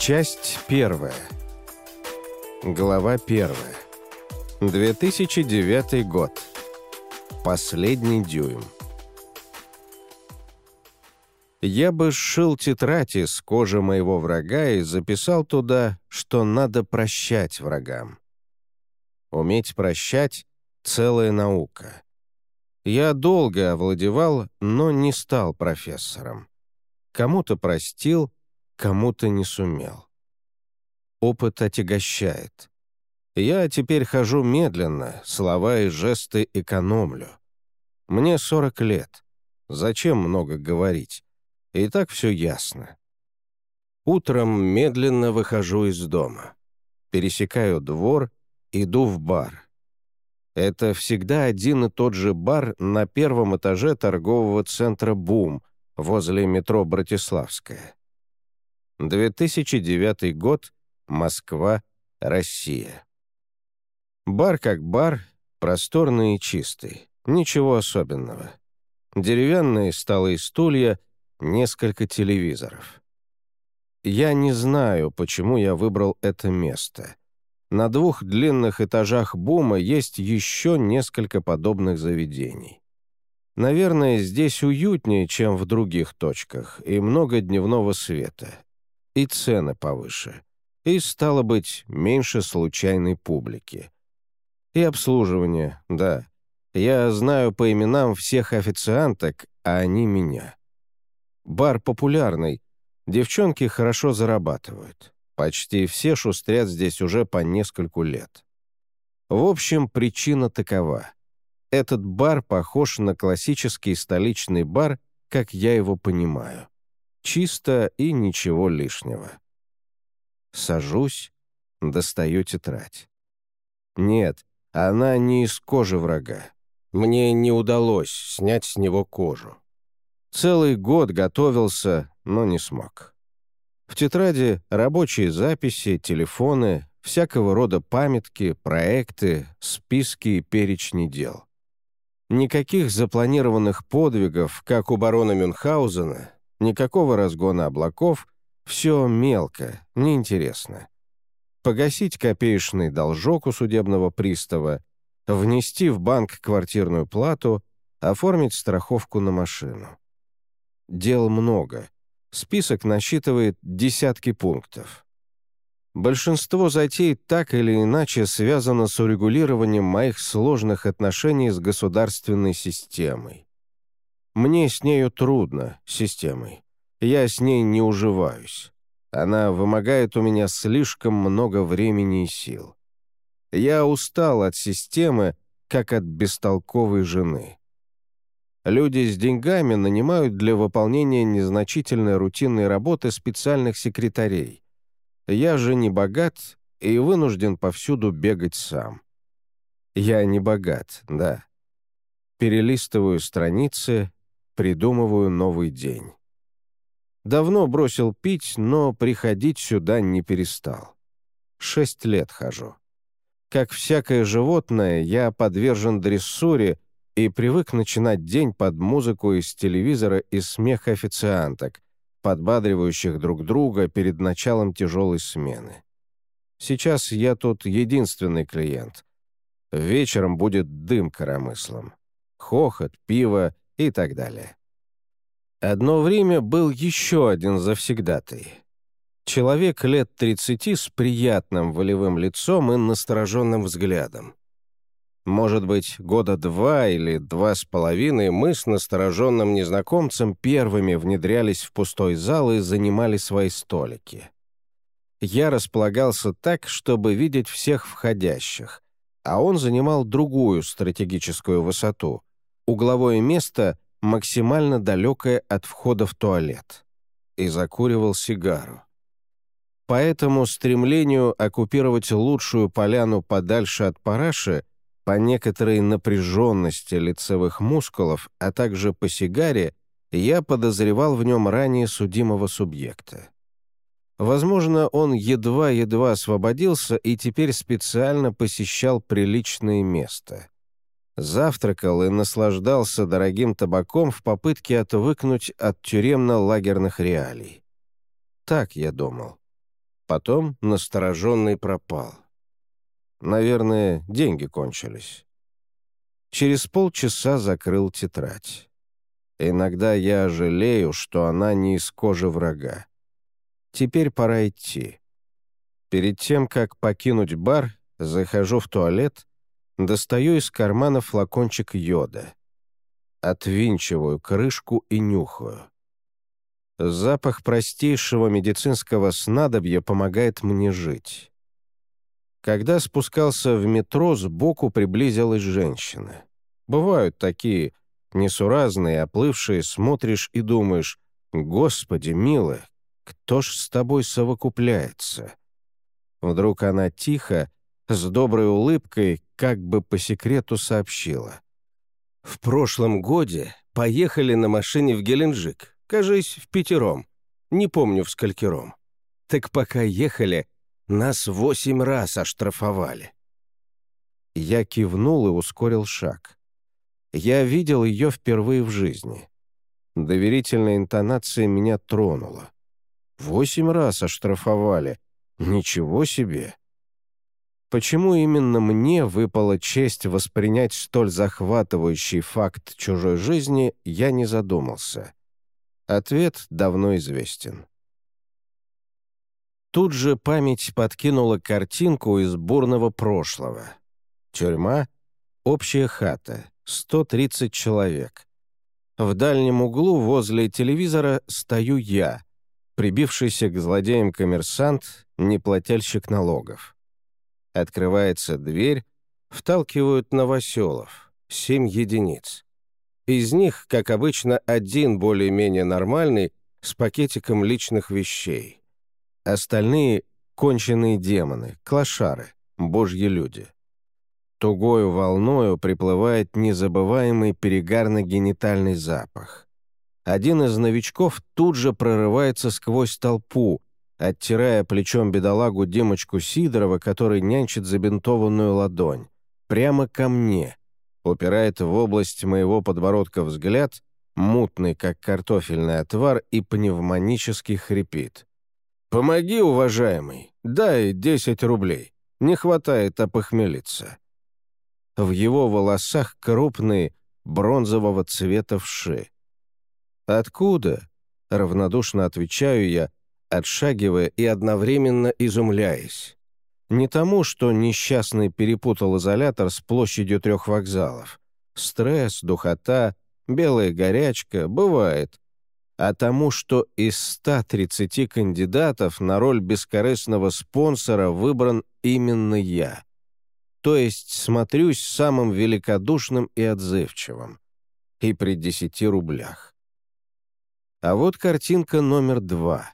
Часть первая. Глава первая. 2009 год. Последний дюйм. Я бы сшил тетрадь из кожи моего врага и записал туда, что надо прощать врагам. Уметь прощать — целая наука. Я долго овладевал, но не стал профессором. Кому-то простил, кому-то не сумел. Опыт отягощает. Я теперь хожу медленно, слова и жесты экономлю. Мне 40 лет. Зачем много говорить? И так все ясно. Утром медленно выхожу из дома. Пересекаю двор, иду в бар. Это всегда один и тот же бар на первом этаже торгового центра «Бум» возле метро Братиславская. 2009 год, Москва, Россия. Бар как бар, просторный и чистый, ничего особенного. Деревянные столы и стулья, несколько телевизоров. Я не знаю, почему я выбрал это место. На двух длинных этажах бума есть еще несколько подобных заведений. Наверное, здесь уютнее, чем в других точках, и много дневного света и цены повыше, и, стало быть, меньше случайной публики. И обслуживание, да. Я знаю по именам всех официанток, а они меня. Бар популярный, девчонки хорошо зарабатывают. Почти все шустрят здесь уже по нескольку лет. В общем, причина такова. Этот бар похож на классический столичный бар, как я его понимаю. Чисто и ничего лишнего. Сажусь, достаю тетрадь. Нет, она не из кожи врага. Мне не удалось снять с него кожу. Целый год готовился, но не смог. В тетради рабочие записи, телефоны, всякого рода памятки, проекты, списки и перечни дел. Никаких запланированных подвигов, как у барона Мюнхгаузена, Никакого разгона облаков, все мелко, неинтересно. Погасить копеечный должок у судебного пристава, внести в банк квартирную плату, оформить страховку на машину. Дел много. Список насчитывает десятки пунктов. Большинство затей так или иначе связано с урегулированием моих сложных отношений с государственной системой. Мне с нею трудно, системой. Я с ней не уживаюсь. Она вымогает у меня слишком много времени и сил. Я устал от системы, как от бестолковой жены. Люди с деньгами нанимают для выполнения незначительной рутинной работы специальных секретарей. Я же не богат и вынужден повсюду бегать сам. Я не богат, да. Перелистываю страницы, придумываю новый день. Давно бросил пить, но приходить сюда не перестал. Шесть лет хожу. Как всякое животное, я подвержен дрессуре и привык начинать день под музыку из телевизора и смех официанток, подбадривающих друг друга перед началом тяжелой смены. Сейчас я тут единственный клиент. Вечером будет дым коромыслом. Хохот, пиво и так далее. Одно время был еще один завсегдатый. Человек лет 30 с приятным волевым лицом и настороженным взглядом. Может быть, года два или два с половиной мы с настороженным незнакомцем первыми внедрялись в пустой зал и занимали свои столики. Я располагался так, чтобы видеть всех входящих, а он занимал другую стратегическую высоту — угловое место максимально далекое от входа в туалет, и закуривал сигару. По этому стремлению оккупировать лучшую поляну подальше от параши по некоторой напряженности лицевых мускулов, а также по сигаре, я подозревал в нем ранее судимого субъекта. Возможно, он едва-едва освободился и теперь специально посещал приличное место завтракал и наслаждался дорогим табаком в попытке отвыкнуть от тюремно-лагерных реалий. Так я думал. потом настороженный пропал. Наверное, деньги кончились. Через полчаса закрыл тетрадь. Иногда я жалею, что она не из кожи врага. Теперь пора идти. Перед тем, как покинуть бар, захожу в туалет, достаю из кармана флакончик йода. Отвинчиваю крышку и нюхаю. Запах простейшего медицинского снадобья помогает мне жить. Когда спускался в метро, сбоку приблизилась женщина. Бывают такие несуразные, оплывшие, смотришь и думаешь, «Господи, милая, кто ж с тобой совокупляется?» Вдруг она тихо, с доброй улыбкой, как бы по секрету сообщила. «В прошлом годе поехали на машине в Геленджик, кажись, в пятером, не помню в сколькером. Так пока ехали, нас восемь раз оштрафовали». Я кивнул и ускорил шаг. Я видел ее впервые в жизни. Доверительная интонация меня тронула. Восемь раз оштрафовали. Ничего себе! Почему именно мне выпала честь воспринять столь захватывающий факт чужой жизни, я не задумался. Ответ давно известен. Тут же память подкинула картинку из бурного прошлого. Тюрьма, общая хата, 130 человек. В дальнем углу возле телевизора стою я, прибившийся к злодеям коммерсант, неплательщик налогов. Открывается дверь, вталкивают новоселов, семь единиц. Из них, как обычно, один более-менее нормальный, с пакетиком личных вещей. Остальные — конченые демоны, клошары, божьи люди. Тугою волною приплывает незабываемый перегарно-генитальный запах. Один из новичков тут же прорывается сквозь толпу, оттирая плечом бедолагу Димочку Сидорова, который нянчит забинтованную ладонь. Прямо ко мне. Упирает в область моего подбородка взгляд, мутный, как картофельный отвар, и пневмонически хрипит. «Помоги, уважаемый, дай 10 рублей. Не хватает опохмелиться». В его волосах крупные, бронзового цвета вши. «Откуда?» — равнодушно отвечаю я, отшагивая и одновременно изумляясь. Не тому, что несчастный перепутал изолятор с площадью трех вокзалов. Стресс, духота, белая горячка — бывает а тому, что из 130 кандидатов на роль бескорыстного спонсора выбран именно я. То есть смотрюсь самым великодушным и отзывчивым. И при 10 рублях. А вот картинка номер два.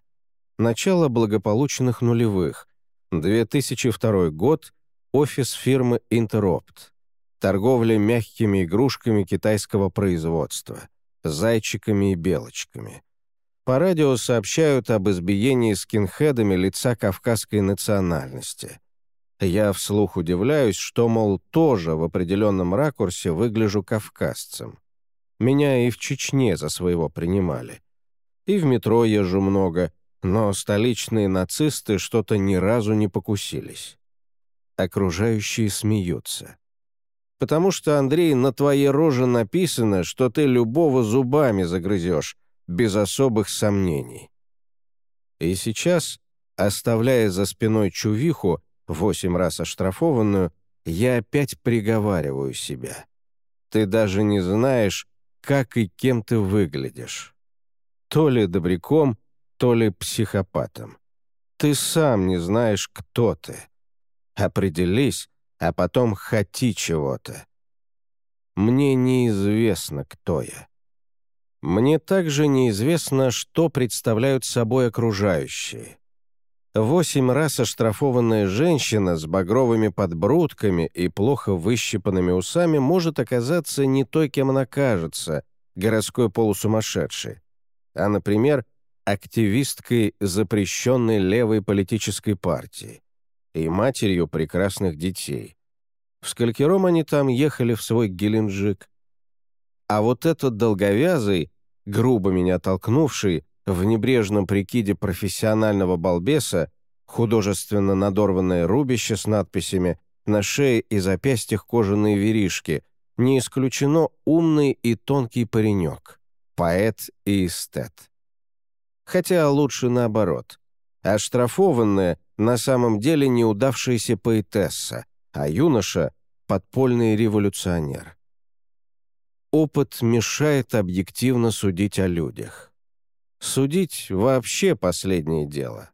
Начало благополучных нулевых. 2002 год. Офис фирмы Interrupt. Торговля мягкими игрушками китайского производства зайчиками и белочками. По радио сообщают об избиении скинхедами лица кавказской национальности. Я вслух удивляюсь, что, мол, тоже в определенном ракурсе выгляжу кавказцем. Меня и в Чечне за своего принимали. И в метро езжу много, но столичные нацисты что-то ни разу не покусились. Окружающие смеются потому что, Андрей, на твоей роже написано, что ты любого зубами загрызешь, без особых сомнений. И сейчас, оставляя за спиной чувиху, восемь раз оштрафованную, я опять приговариваю себя. Ты даже не знаешь, как и кем ты выглядишь. То ли добряком, то ли психопатом. Ты сам не знаешь, кто ты. Определись, а потом хоти чего-то. Мне неизвестно, кто я. Мне также неизвестно, что представляют собой окружающие. Восемь раз оштрафованная женщина с багровыми подбрудками и плохо выщипанными усами может оказаться не той, кем она кажется, городской полусумасшедшей, а, например, активисткой запрещенной левой политической партии и матерью прекрасных детей. В сколькером они там ехали в свой Геленджик. А вот этот долговязый, грубо меня толкнувший, в небрежном прикиде профессионального балбеса, художественно надорванное рубище с надписями, на шее и запястьях кожаные веришки, не исключено умный и тонкий паренек, поэт и эстет. Хотя лучше наоборот. Оштрафованная на самом деле неудавшаяся поэтесса, а юноша — подпольный революционер. Опыт мешает объективно судить о людях. Судить вообще последнее дело.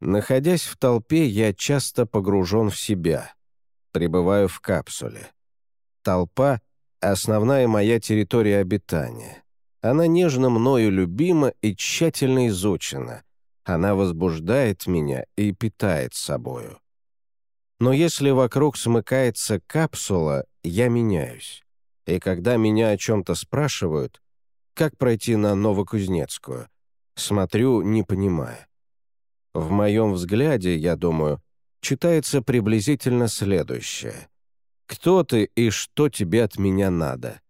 Находясь в толпе, я часто погружен в себя, пребываю в капсуле. Толпа — основная моя территория обитания. Она нежно мною любима и тщательно изучена. Она возбуждает меня и питает собою. Но если вокруг смыкается капсула, я меняюсь. И когда меня о чем-то спрашивают, как пройти на Новокузнецкую, смотрю, не понимая. В моем взгляде, я думаю, читается приблизительно следующее. «Кто ты и что тебе от меня надо?»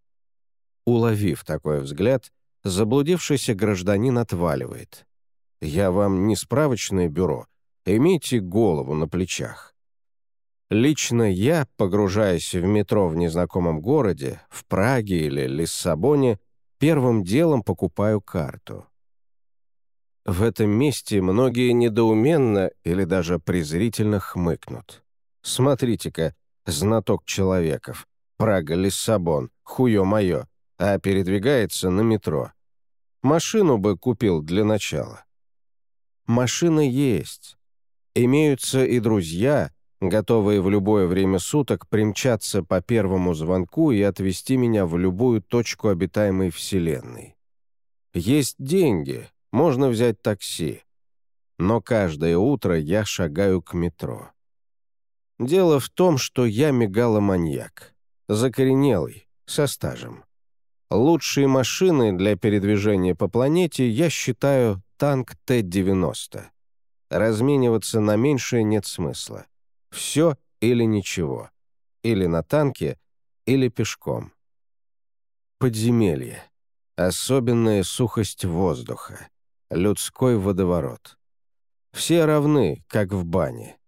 Уловив такой взгляд, заблудившийся гражданин отваливает. «Я вам не справочное бюро. Имейте голову на плечах». Лично я, погружаясь в метро в незнакомом городе, в Праге или Лиссабоне, первым делом покупаю карту. В этом месте многие недоуменно или даже презрительно хмыкнут. Смотрите-ка, знаток человеков. Прага, Лиссабон, хуё моё, а передвигается на метро. Машину бы купил для начала. Машина есть. Имеются и друзья, готовые в любое время суток примчаться по первому звонку и отвезти меня в любую точку обитаемой Вселенной. Есть деньги, можно взять такси. Но каждое утро я шагаю к метро. Дело в том, что я мегаломаньяк. Закоренелый, со стажем. Лучшие машины для передвижения по планете я считаю танк Т-90. Размениваться на меньшее нет смысла. Все или ничего. Или на танке, или пешком. Подземелье. Особенная сухость воздуха. Людской водоворот. Все равны, как в бане.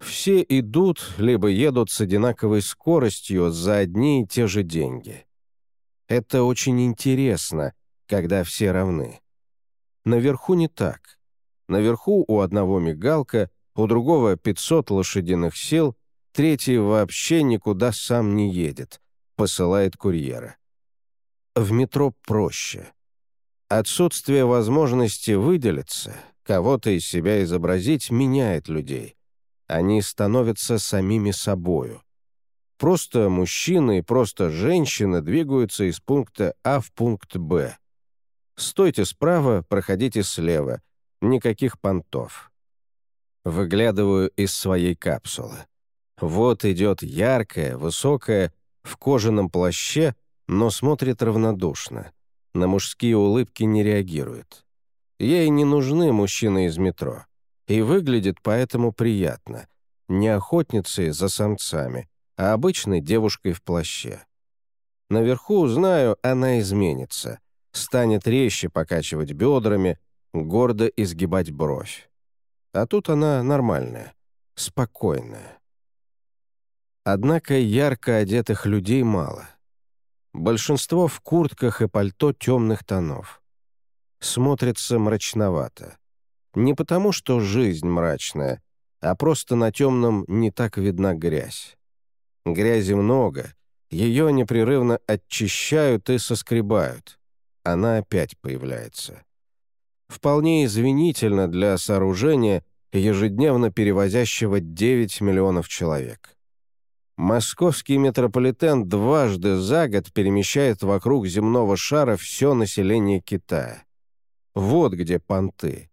Все идут, либо едут с одинаковой скоростью за одни и те же деньги. Это очень интересно, когда все равны. Наверху не так. Наверху у одного мигалка, у другого 500 лошадиных сил, третий вообще никуда сам не едет, посылает курьера. В метро проще. Отсутствие возможности выделиться, кого-то из себя изобразить, меняет людей. Они становятся самими собою. Просто мужчины и просто женщины двигаются из пункта А в пункт Б. Стойте справа, проходите слева. Никаких понтов. Выглядываю из своей капсулы. Вот идет яркая, высокая, в кожаном плаще, но смотрит равнодушно. На мужские улыбки не реагирует. Ей не нужны мужчины из метро. И выглядит поэтому приятно. Не охотницей за самцами, а обычной девушкой в плаще. Наверху, знаю, она изменится. Станет резче покачивать бедрами, гордо изгибать бровь. А тут она нормальная, спокойная. Однако ярко одетых людей мало. Большинство в куртках и пальто темных тонов. Смотрится мрачновато. Не потому, что жизнь мрачная, а просто на темном не так видна грязь. Грязи много, ее непрерывно очищают и соскребают. Она опять появляется. Вполне извинительно для сооружения, ежедневно перевозящего 9 миллионов человек. Московский метрополитен дважды за год перемещает вокруг земного шара все население Китая. Вот где понты.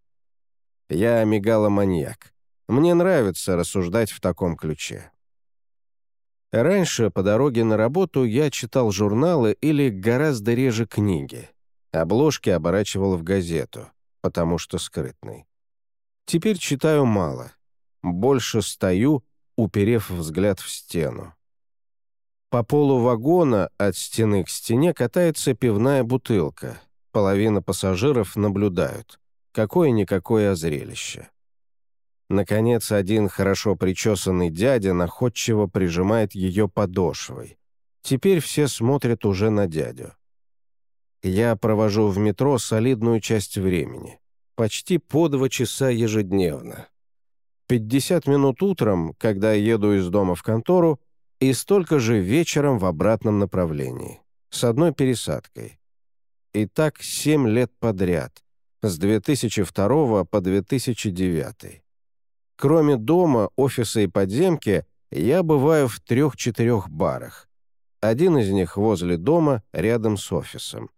Я мегаломаньяк. Мне нравится рассуждать в таком ключе. Раньше по дороге на работу я читал журналы или гораздо реже книги. Обложки оборачивал в газету, потому что скрытный. Теперь читаю мало. Больше стою, уперев взгляд в стену. По полу вагона от стены к стене катается пивная бутылка. Половина пассажиров наблюдают. Какое-никакое зрелище. Наконец, один хорошо причесанный дядя находчиво прижимает ее подошвой. Теперь все смотрят уже на дядю. Я провожу в метро солидную часть времени. Почти по два часа ежедневно. 50 минут утром, когда еду из дома в контору, и столько же вечером в обратном направлении, с одной пересадкой. И так 7 лет подряд, с 2002 по 2009. Кроме дома, офиса и подземки, я бываю в трех-четырех барах. Один из них возле дома, рядом с офисом.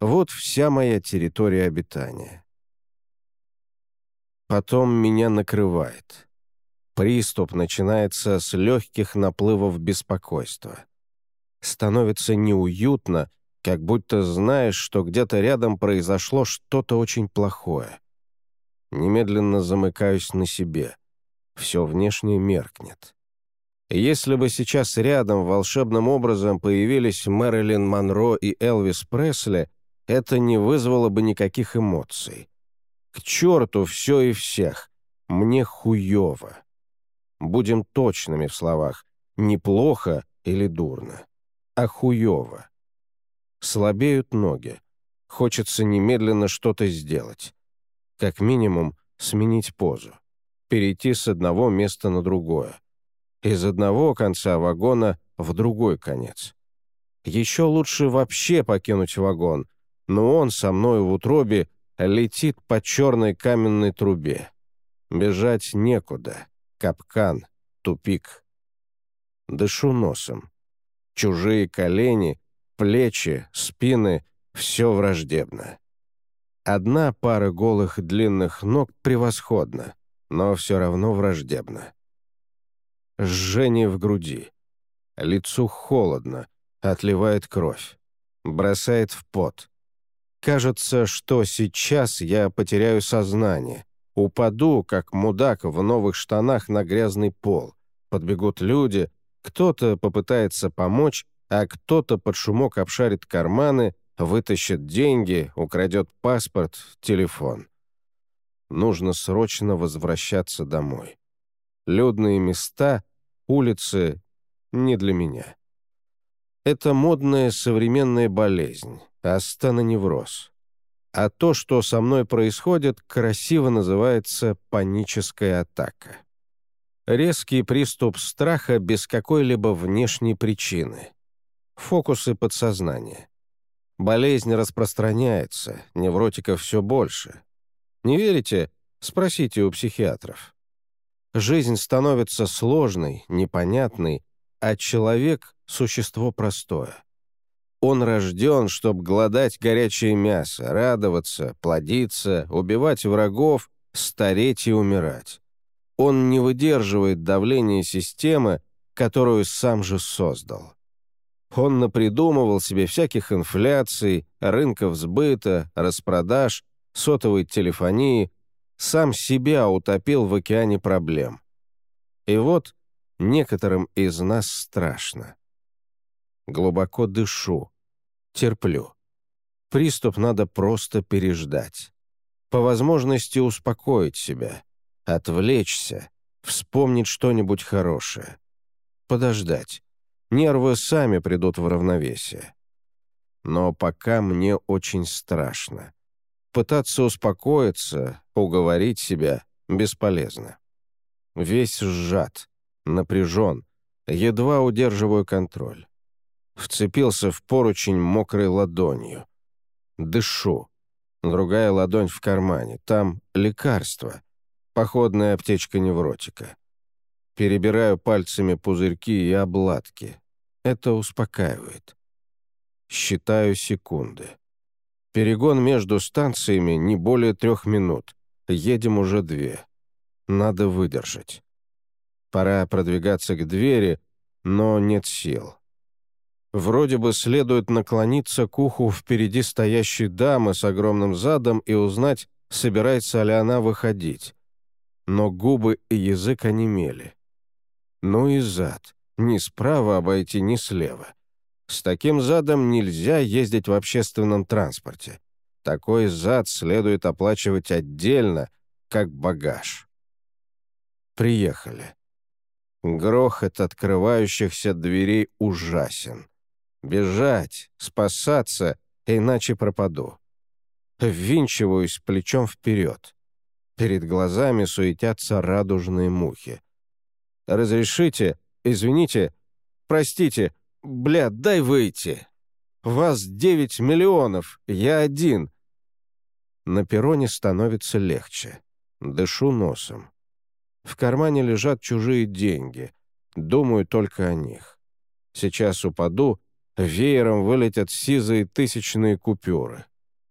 Вот вся моя территория обитания. Потом меня накрывает. Приступ начинается с легких наплывов беспокойства. Становится неуютно, как будто знаешь, что где-то рядом произошло что-то очень плохое. Немедленно замыкаюсь на себе. Все внешне меркнет. Если бы сейчас рядом волшебным образом появились Мэрилин Монро и Элвис Пресли, это не вызвало бы никаких эмоций. К черту все и всех. Мне хуево. Будем точными в словах. Неплохо или дурно, а хуево. Слабеют ноги. Хочется немедленно что-то сделать. Как минимум, сменить позу. Перейти с одного места на другое. Из одного конца вагона в другой конец. Еще лучше вообще покинуть вагон, но он со мной в утробе летит по черной каменной трубе. Бежать некуда. Капкан, тупик. Дышу носом. Чужие колени, плечи, спины — все враждебно. Одна пара голых длинных ног превосходна, но все равно враждебна. Жжение в груди. Лицу холодно, отливает кровь. Бросает в пот. Кажется, что сейчас я потеряю сознание. Упаду, как мудак в новых штанах на грязный пол. Подбегут люди, кто-то попытается помочь, а кто-то под шумок обшарит карманы, вытащит деньги, украдет паспорт, телефон. Нужно срочно возвращаться домой. Людные места, улицы — не для меня. Это модная современная болезнь, астеноневроз. А то, что со мной происходит, красиво называется паническая атака. Резкий приступ страха без какой-либо внешней причины. Фокусы подсознания. Болезнь распространяется, невротиков все больше. Не верите? Спросите у психиатров. Жизнь становится сложной, непонятной, а человек — существо простое. Он рожден, чтобы гладать горячее мясо, радоваться, плодиться, убивать врагов, стареть и умирать. Он не выдерживает давления системы, которую сам же создал. Он напридумывал себе всяких инфляций, рынков сбыта, распродаж, сотовой телефонии, сам себя утопил в океане проблем. И вот некоторым из нас страшно. Глубоко дышу, терплю. Приступ надо просто переждать. По возможности успокоить себя, отвлечься, вспомнить что-нибудь хорошее. Подождать Нервы сами придут в равновесие. Но пока мне очень страшно. Пытаться успокоиться, уговорить себя бесполезно. Весь сжат, напряжен, едва удерживаю контроль. Вцепился в поручень мокрой ладонью. Дышу. Другая ладонь в кармане. Там лекарство. Походная аптечка невротика. Перебираю пальцами пузырьки и обладки. Это успокаивает. Считаю секунды. Перегон между станциями не более трех минут. Едем уже две. Надо выдержать. Пора продвигаться к двери, но нет сил. Вроде бы следует наклониться к уху впереди стоящей дамы с огромным задом и узнать, собирается ли она выходить. Но губы и язык онемели. Ну и зад. Ни справа обойти, ни слева. С таким задом нельзя ездить в общественном транспорте. Такой зад следует оплачивать отдельно, как багаж. Приехали. Грохот открывающихся дверей ужасен. Бежать, спасаться, иначе пропаду. Ввинчиваюсь плечом вперед. Перед глазами суетятся радужные мухи. «Разрешите? Извините? Простите? Бля, дай выйти! Вас девять миллионов, я один!» На перроне становится легче. Дышу носом. В кармане лежат чужие деньги. Думаю только о них. Сейчас упаду, веером вылетят сизые тысячные купюры.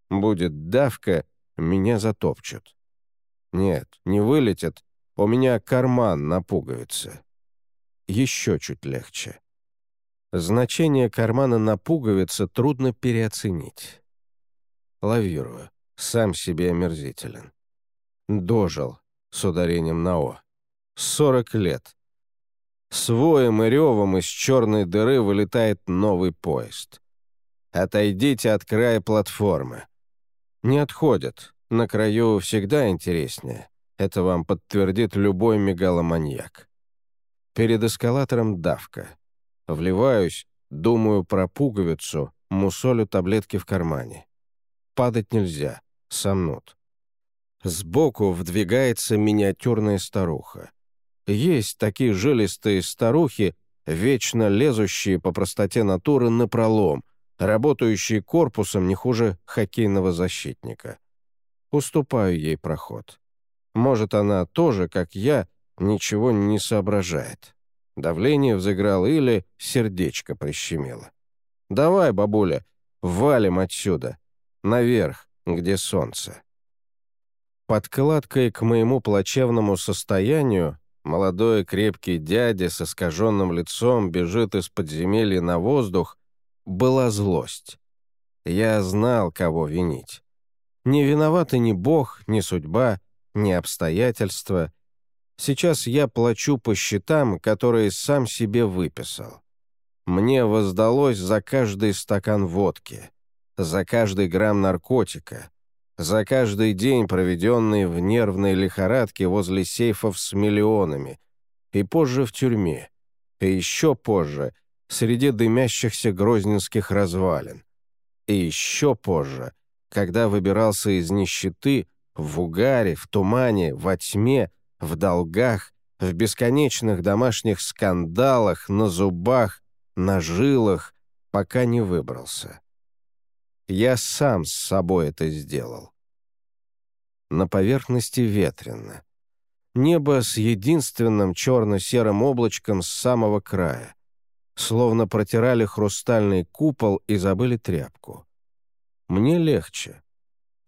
Будет давка, меня затопчут. Нет, не вылетят, у меня карман на пуговице. Еще чуть легче. Значение кармана на пуговице трудно переоценить. Лавирую, сам себе омерзителен. Дожил, с ударением на «о». Сорок лет. С воем и ревом из черной дыры вылетает новый поезд. Отойдите от края платформы. Не отходят. На краю всегда интереснее. Это вам подтвердит любой мегаломаньяк. Перед эскалатором давка. Вливаюсь, думаю про пуговицу, мусолю таблетки в кармане. Падать нельзя, сомнут. Сбоку вдвигается миниатюрная старуха. Есть такие жилистые старухи, вечно лезущие по простоте натуры на пролом, работающие корпусом не хуже хоккейного защитника. Уступаю ей проход. Может, она тоже, как я, ничего не соображает. Давление взыграло или сердечко прищемило. «Давай, бабуля, валим отсюда. Наверх, где солнце». Подкладкой к моему плачевному состоянию молодой крепкий дядя с искаженным лицом бежит из подземелья на воздух, была злость. Я знал, кого винить. Не виноваты ни Бог, ни судьба, ни обстоятельства. Сейчас я плачу по счетам, которые сам себе выписал. Мне воздалось за каждый стакан водки, за каждый грамм наркотика, за каждый день, проведенный в нервной лихорадке возле сейфов с миллионами, и позже в тюрьме, и еще позже среди дымящихся грозненских развалин, и еще позже, когда выбирался из нищеты в угаре, в тумане, во тьме, в долгах, в бесконечных домашних скандалах, на зубах, на жилах, пока не выбрался. Я сам с собой это сделал. На поверхности ветрено. Небо с единственным черно-серым облачком с самого края. Словно протирали хрустальный купол и забыли тряпку. Мне легче.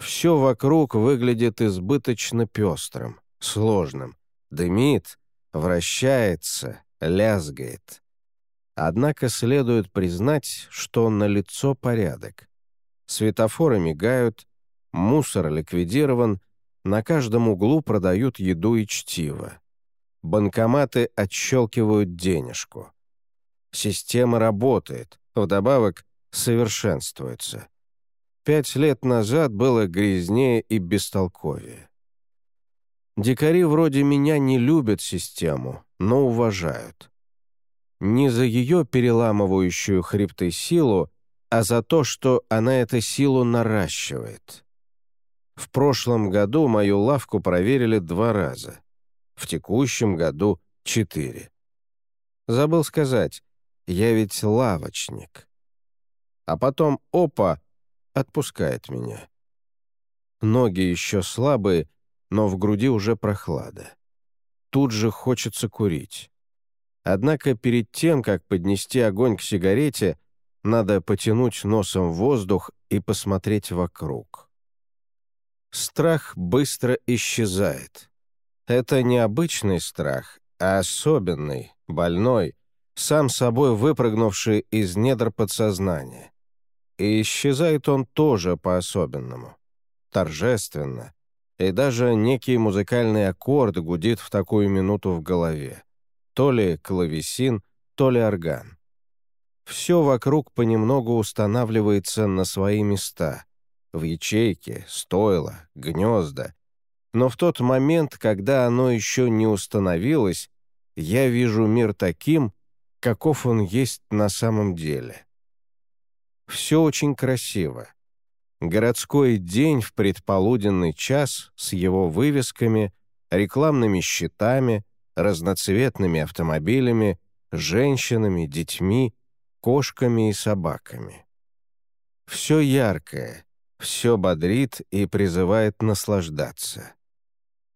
Все вокруг выглядит избыточно пестрым, сложным. Дымит, вращается, лязгает. Однако следует признать, что на лицо порядок. Светофоры мигают, мусор ликвидирован, на каждом углу продают еду и чтиво. Банкоматы отщелкивают денежку. Система работает, вдобавок совершенствуется. Пять лет назад было грязнее и бестолковее. Дикари вроде меня не любят систему, но уважают. Не за ее переламывающую хребты силу, а за то, что она эту силу наращивает. В прошлом году мою лавку проверили два раза. В текущем году — четыре. Забыл сказать, я ведь лавочник. А потом, опа, отпускает меня. Ноги еще слабые, но в груди уже прохлада. Тут же хочется курить. Однако перед тем, как поднести огонь к сигарете, надо потянуть носом воздух и посмотреть вокруг. Страх быстро исчезает. Это не обычный страх, а особенный, больной, сам собой выпрыгнувший из недр подсознания. И исчезает он тоже по-особенному, торжественно, и даже некий музыкальный аккорд гудит в такую минуту в голове. То ли клавесин, то ли орган. Все вокруг понемногу устанавливается на свои места. В ячейки, стойла, гнезда. но в тот момент, когда оно еще не установилось, я вижу мир таким, каков он есть на самом деле. Все очень красиво. Городской день в предполуденный час с его вывесками, рекламными щитами, разноцветными автомобилями, женщинами, детьми, кошками и собаками. Все яркое, все бодрит и призывает наслаждаться.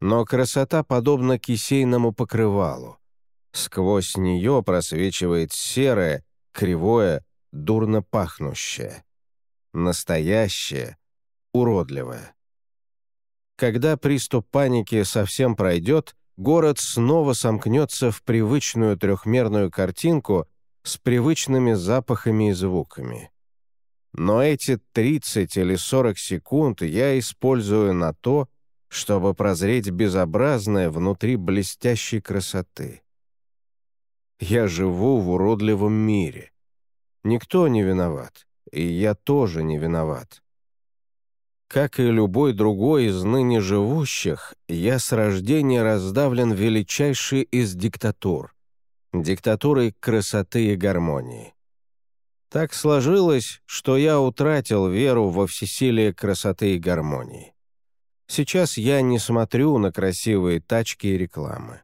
Но красота подобна кисейному покрывалу. Сквозь нее просвечивает серое, кривое, дурно пахнущее. Настоящее, уродливое. Когда приступ паники совсем пройдет, город снова сомкнется в привычную трехмерную картинку с привычными запахами и звуками. Но эти 30 или 40 секунд я использую на то, чтобы прозреть безобразное внутри блестящей красоты. Я живу в уродливом мире. Никто не виноват, и я тоже не виноват. Как и любой другой из ныне живущих, я с рождения раздавлен величайшей из диктатур — диктатурой красоты и гармонии. Так сложилось, что я утратил веру во всесилие красоты и гармонии. Сейчас я не смотрю на красивые тачки и рекламы.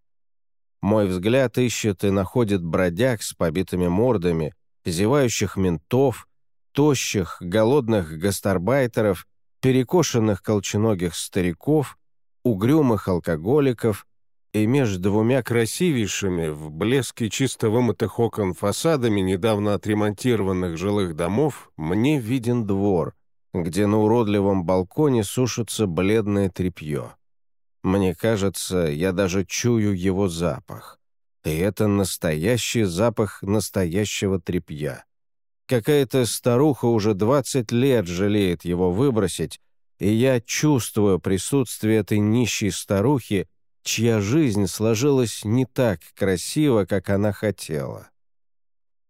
Мой взгляд ищет и находит бродяг с побитыми мордами, зевающих ментов, тощих, голодных гастарбайтеров, перекошенных колченогих стариков, угрюмых алкоголиков, и между двумя красивейшими в блеске чисто вымытых окон фасадами недавно отремонтированных жилых домов мне виден двор, где на уродливом балконе сушится бледное тряпье. Мне кажется, я даже чую его запах. И это настоящий запах настоящего тряпья. Какая-то старуха уже 20 лет жалеет его выбросить, и я чувствую присутствие этой нищей старухи, чья жизнь сложилась не так красиво, как она хотела.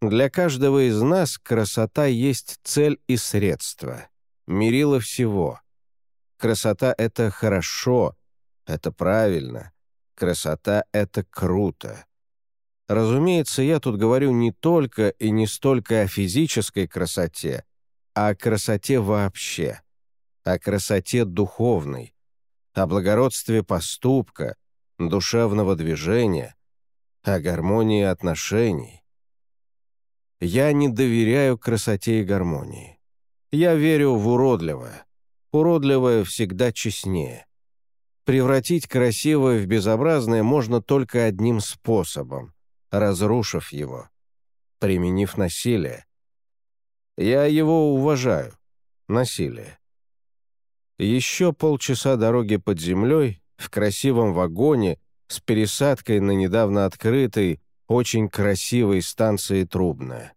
Для каждого из нас красота есть цель и средство, мерило всего. Красота — это хорошо, это правильно, красота — это круто. Разумеется, я тут говорю не только и не столько о физической красоте, а о красоте вообще, о красоте духовной, о благородстве поступка, душевного движения, о гармонии отношений. Я не доверяю красоте и гармонии. Я верю в уродливое. Уродливое всегда честнее. Превратить красивое в безобразное можно только одним способом — разрушив его, применив насилие. Я его уважаю. Насилие. Еще полчаса дороги под землей, в красивом вагоне, с пересадкой на недавно открытой, очень красивой станции Трубная.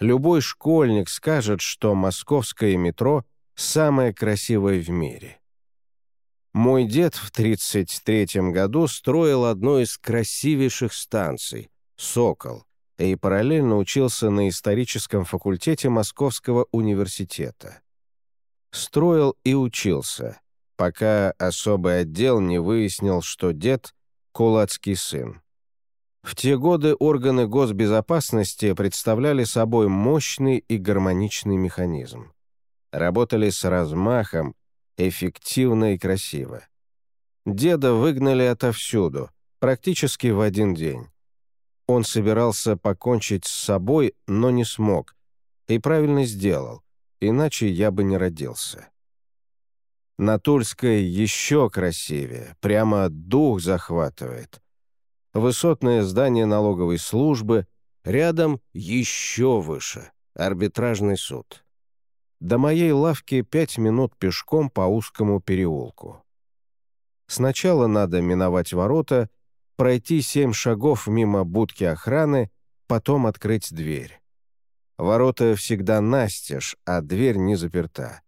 Любой школьник скажет, что московское метро самое красивое в мире. Мой дед в 1933 году строил одну из красивейших станций — «Сокол», и параллельно учился на историческом факультете Московского университета. Строил и учился, пока особый отдел не выяснил, что дед — кулацкий сын. В те годы органы госбезопасности представляли собой мощный и гармоничный механизм. Работали с размахом, эффективно и красиво. Деда выгнали отовсюду, практически в один день. Он собирался покончить с собой, но не смог. И правильно сделал, иначе я бы не родился. На Тульской еще красивее, прямо дух захватывает. Высотное здание налоговой службы, рядом еще выше, арбитражный суд. До моей лавки пять минут пешком по узкому переулку. Сначала надо миновать ворота, пройти семь шагов мимо будки охраны, потом открыть дверь. Ворота всегда настежь, а дверь не заперта.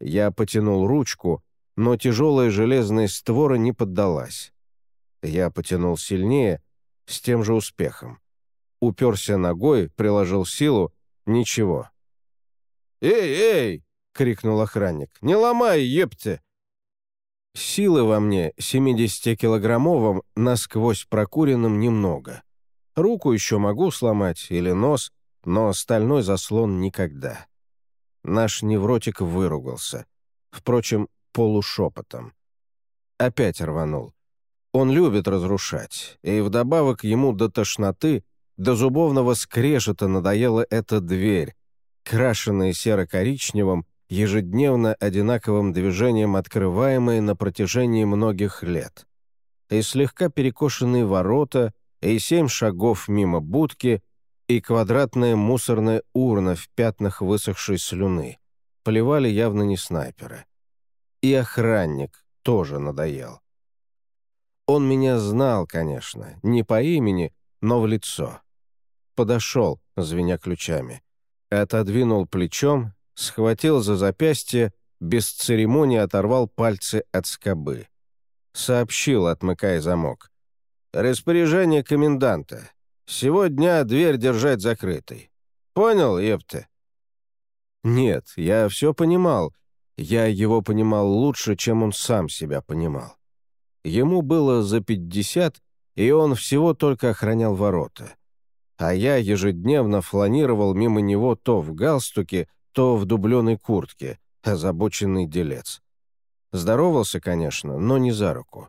Я потянул ручку, но тяжелая железная створа не поддалась. Я потянул сильнее, с тем же успехом. Уперся ногой, приложил силу — ничего. «Эй, эй!» — крикнул охранник. «Не ломай, епте!» Силы во мне 70-килограммовым насквозь прокуренным немного. Руку еще могу сломать или нос, но стальной заслон никогда. Наш невротик выругался. Впрочем, полушепотом. Опять рванул. Он любит разрушать, и вдобавок ему до тошноты, до зубовного скрежета надоела эта дверь, крашенная серо-коричневым, ежедневно одинаковым движением открываемые на протяжении многих лет. И слегка перекошенные ворота, и семь шагов мимо будки, и квадратная мусорная урна в пятнах высохшей слюны. Поливали явно не снайперы. И охранник тоже надоел. Он меня знал, конечно, не по имени, но в лицо. Подошел, звеня ключами. Отодвинул плечом, схватил за запястье, без церемонии оторвал пальцы от скобы. Сообщил, отмыкая замок. «Распоряжение коменданта. Сегодня дверь держать закрытой. Понял, епты?» Нет, я все понимал. Я его понимал лучше, чем он сам себя понимал. Ему было за пятьдесят, и он всего только охранял ворота. А я ежедневно фланировал мимо него то в галстуке, то в дубленой куртке, озабоченный делец. Здоровался, конечно, но не за руку.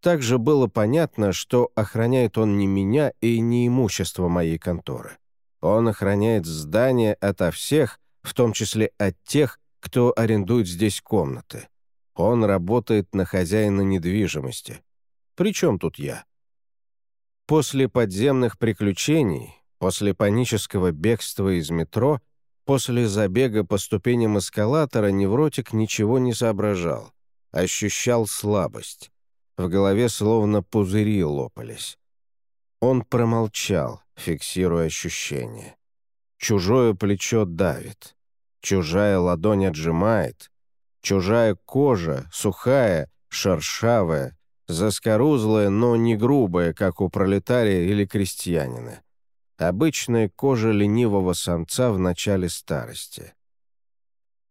Также было понятно, что охраняет он не меня и не имущество моей конторы. Он охраняет здание ото всех, в том числе от тех, кто арендует здесь комнаты. Он работает на хозяина недвижимости. Причем тут я? После подземных приключений, после панического бегства из метро — После забега по ступеням эскалатора невротик ничего не соображал. Ощущал слабость. В голове словно пузыри лопались. Он промолчал, фиксируя ощущения. Чужое плечо давит. Чужая ладонь отжимает. Чужая кожа, сухая, шершавая, заскорузлая, но не грубая, как у пролетария или крестьянина обычная кожа ленивого самца в начале старости.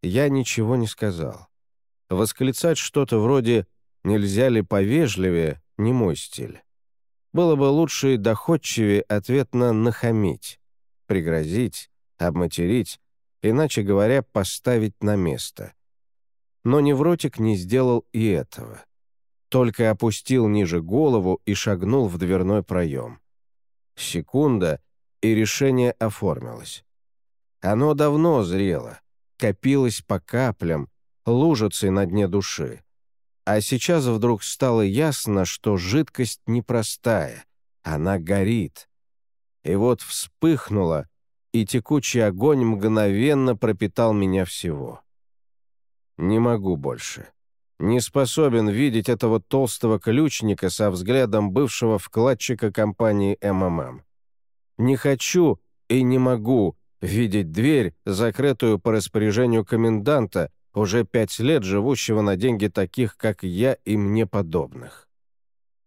Я ничего не сказал. Восклицать что-то вроде «нельзя ли повежливее» — не мой стиль. Было бы лучше и доходчивее ответно нахамить, пригрозить, обматерить, иначе говоря, поставить на место. Но невротик не сделал и этого. Только опустил ниже голову и шагнул в дверной проем. Секунда — и решение оформилось. Оно давно зрело, копилось по каплям, лужицей на дне души. А сейчас вдруг стало ясно, что жидкость непростая, она горит. И вот вспыхнула, и текучий огонь мгновенно пропитал меня всего. Не могу больше. Не способен видеть этого толстого ключника со взглядом бывшего вкладчика компании МММ. Не хочу и не могу видеть дверь, закрытую по распоряжению коменданта, уже пять лет живущего на деньги таких, как я и мне подобных.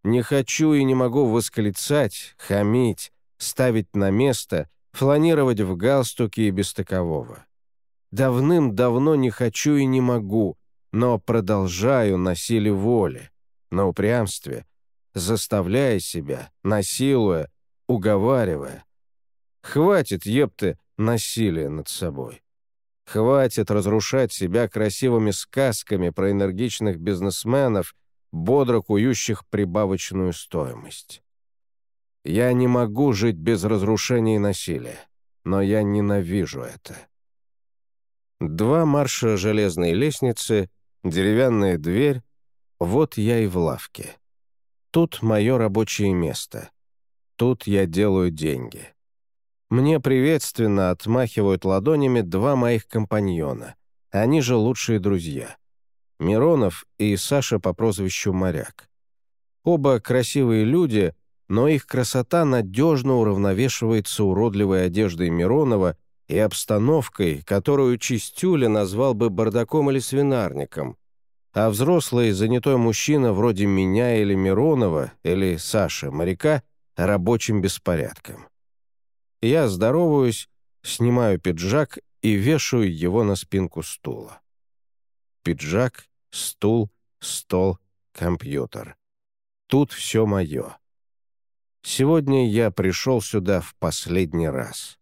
Не хочу и не могу восклицать, хамить, ставить на место, фланировать в галстуке и без такового. Давным-давно не хочу и не могу, но продолжаю на силе воли, на упрямстве, заставляя себя, насилуя, уговаривая. Хватит, епты, насилия над собой. Хватит разрушать себя красивыми сказками про энергичных бизнесменов, бодро кующих прибавочную стоимость. Я не могу жить без разрушения и насилия, но я ненавижу это. Два марша железной лестницы, деревянная дверь, вот я и в лавке. Тут мое рабочее место. Тут я делаю деньги. Мне приветственно отмахивают ладонями два моих компаньона. Они же лучшие друзья. Миронов и Саша по прозвищу Моряк. Оба красивые люди, но их красота надежно уравновешивается уродливой одеждой Миронова и обстановкой, которую Чистюля назвал бы бардаком или свинарником, а взрослый занятой мужчина вроде меня или Миронова, или Саши, моряка, рабочим беспорядком. Я здороваюсь, снимаю пиджак и вешаю его на спинку стула. Пиджак, стул, стол, компьютер. Тут все мое. Сегодня я пришел сюда в последний раз.